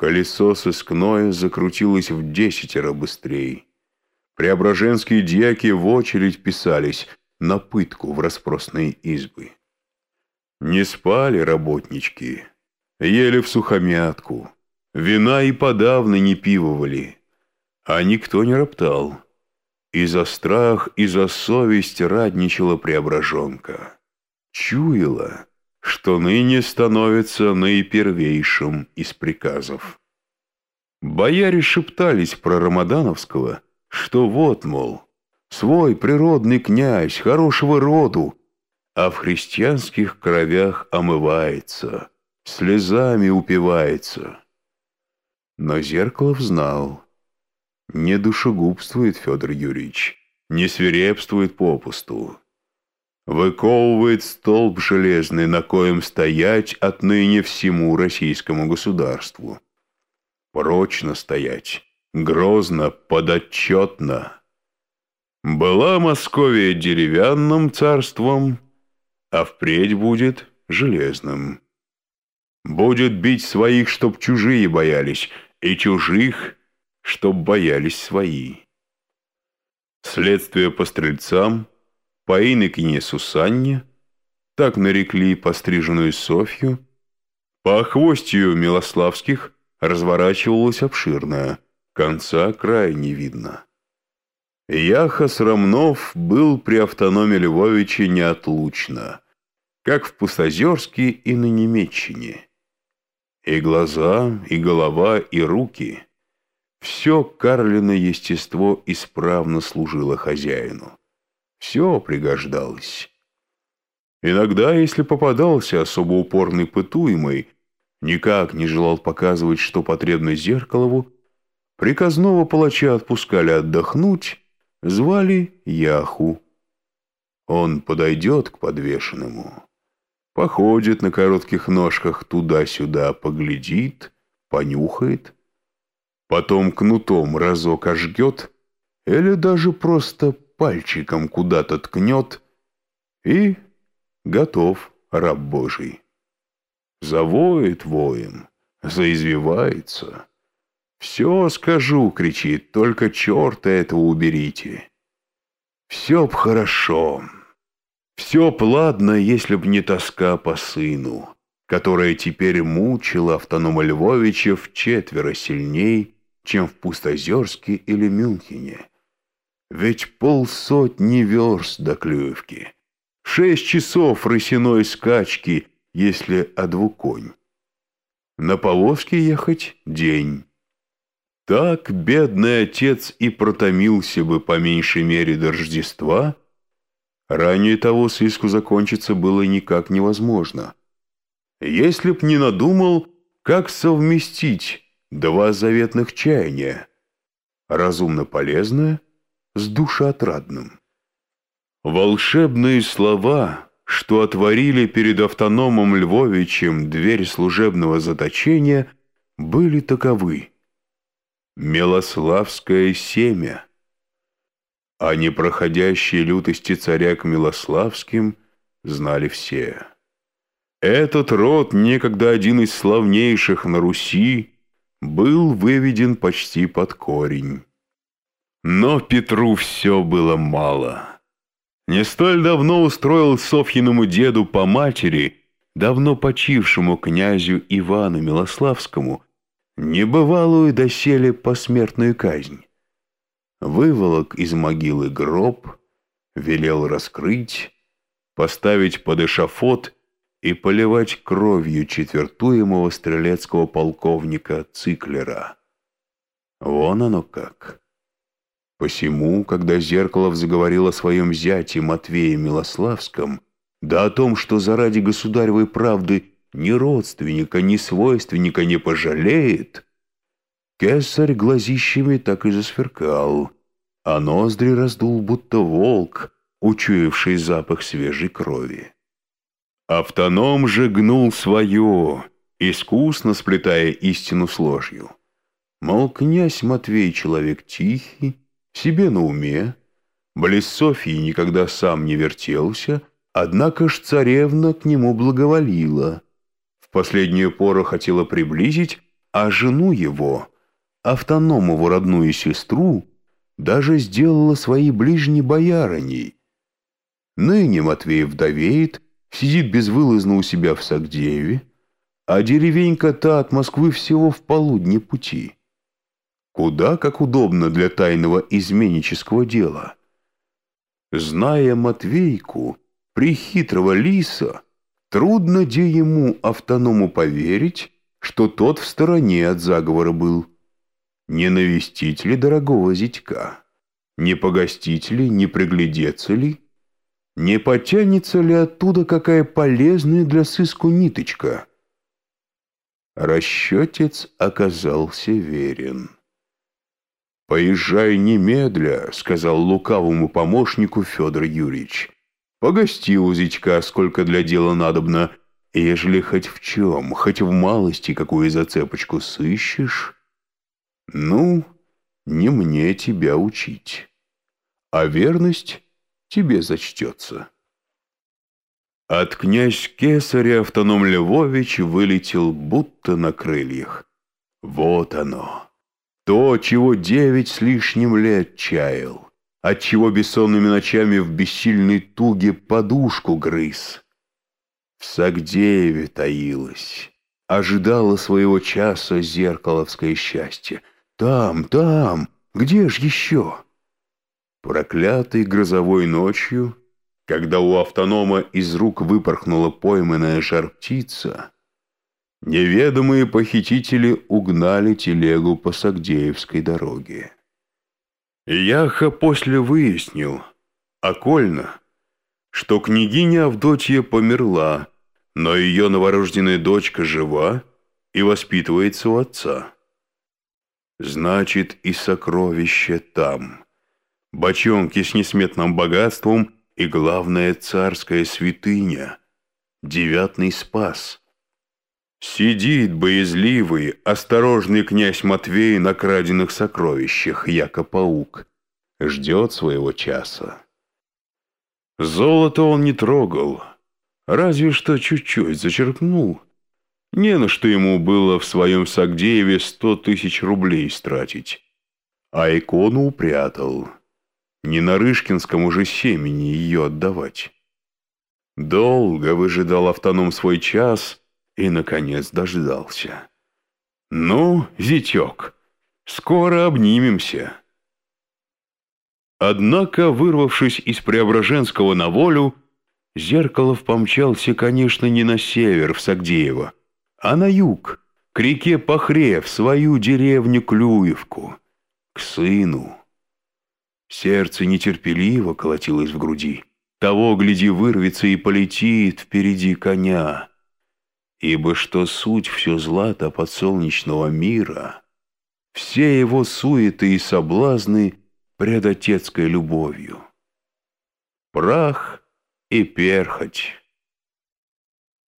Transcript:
Колесо сыскное закрутилось в десятеро быстрей. Преображенские дьяки в очередь писались на пытку в распросные избы. Не спали работнички, ели в сухомятку, вина и подавно не пивовали, а никто не роптал. И за страх, и за совесть радничала преображенка. Чуяла, что ныне становится наипервейшим из приказов. Бояре шептались про Рамадановского, что вот, мол, свой природный князь, хорошего роду, а в христианских кровях омывается, слезами упивается. Но Зеркалов знал, не душегубствует Федор Юрьевич, не свирепствует попусту. Выковывает столб железный, на коем стоять отныне всему российскому государству. Прочно стоять, грозно, подотчетно. Была Московия деревянным царством, а впредь будет железным. Будет бить своих, чтоб чужие боялись, и чужих — чтоб боялись свои. Следствие по стрельцам, по инокине Сусанне, так нарекли постриженную Софью, по хвостью Милославских разворачивалось обширное, конца края не видно. Яхос Ромнов был при автономе Львовича неотлучно, как в Пустозерске и на Немеччине. И глаза, и голова, и руки — все Карлино естество исправно служило хозяину. Все пригождалось. Иногда, если попадался особо упорный пытуемый, никак не желал показывать, что потребно Зеркалову, приказного палача отпускали отдохнуть, звали Яху. Он подойдет к подвешенному, походит на коротких ножках туда-сюда, поглядит, понюхает — потом кнутом разок ожгет или даже просто пальчиком куда-то ткнет и готов раб Божий. Завоет воем, заизвивается. «Все скажу», — кричит, — «только черта этого уберите». Все б хорошо, все б ладно, если б не тоска по сыну, которая теперь мучила автонома Львовича в четверо сильней, чем в Пустозерске или Мюнхене. Ведь полсотни верст до Клюевки. Шесть часов рысиной скачки, если о двуконь. На повозке ехать день. Так бедный отец и протомился бы по меньшей мере до Рождества. Ранее того сыску закончиться было никак невозможно. Если б не надумал, как совместить два заветных чаяния, разумно полезное с душеотрадным. Волшебные слова, что отворили перед автономом Львовичем дверь служебного заточения, были таковы. Милославское семя. О непроходящей лютости царя к Милославским знали все. Этот род, некогда один из славнейших на Руси, был выведен почти под корень. Но Петру все было мало. Не столь давно устроил Софьиному деду по матери, давно почившему князю Ивану Милославскому, небывалую доселе посмертную казнь. Выволок из могилы гроб, велел раскрыть, поставить под эшафот и поливать кровью четвертуемого стрелецкого полковника Циклера. Вон оно как. Посему, когда Зеркалов заговорил о своем зяте Матвее Милославском, да о том, что заради государевой правды ни родственника, ни свойственника не пожалеет, кесарь глазищами так и засверкал, а ноздри раздул, будто волк, учуявший запах свежей крови. Автоном же гнул свое, искусно сплетая истину с ложью. Мол, князь Матвей человек тихий, себе на уме, близ Софьи никогда сам не вертелся, однако ж царевна к нему благоволила. В последнюю пору хотела приблизить, а жену его, автономову родную сестру, даже сделала своей ближней боярыней. Ныне Матвей вдовеет, сидит безвылазно у себя в Сагдееве, а деревенька та от Москвы всего в полудне пути. Куда как удобно для тайного изменнического дела. Зная Матвейку, прихитрого лиса, трудно де ему автоному поверить, что тот в стороне от заговора был. Не навестить ли дорогого зятька? Не погостить ли, не приглядеться ли? Не потянется ли оттуда какая полезная для сыску ниточка? Расчетец оказался верен. «Поезжай немедля», — сказал лукавому помощнику Федор Юрьевич. «Погости у зятька, сколько для дела надобно, ежели хоть в чем, хоть в малости какую зацепочку сыщешь, ну, не мне тебя учить, а верность тебе зачтется». От князь Кесаря автоном Львович вылетел будто на крыльях. Вот оно. То, чего девять с лишним лет чаял, отчего бессонными ночами в бессильной туге подушку грыз. В Сагдееве таилась, ожидала своего часа зеркаловское счастье. Там, там, где ж еще? Проклятой грозовой ночью, когда у автонома из рук выпорхнула пойманная жар-птица, Неведомые похитители угнали телегу по Сагдеевской дороге. Яха после выяснил, окольно, что княгиня Авдотья померла, но ее новорожденная дочка жива и воспитывается у отца. Значит, и сокровище там. Бочонки с несметным богатством и, главное, царская святыня. Девятный спас. Сидит боязливый, осторожный князь Матвей на краденных сокровищах, яко паук. Ждет своего часа. Золото он не трогал, разве что чуть-чуть зачерпнул. Не на что ему было в своем Сагдееве сто тысяч рублей стратить. А икону упрятал. Не на Рышкинском же семени ее отдавать. Долго выжидал автоном свой час — и, наконец, дождался. «Ну, зятек, скоро обнимемся». Однако, вырвавшись из Преображенского на волю, Зеркалов помчался, конечно, не на север, в Сагдеево, а на юг, к реке Пахре, в свою деревню Клюевку, к сыну. Сердце нетерпеливо колотилось в груди. Того, гляди, вырвется и полетит впереди коня ибо что суть все злато подсолнечного мира, все его суеты и соблазны пред отецкой любовью. Прах и перхоть.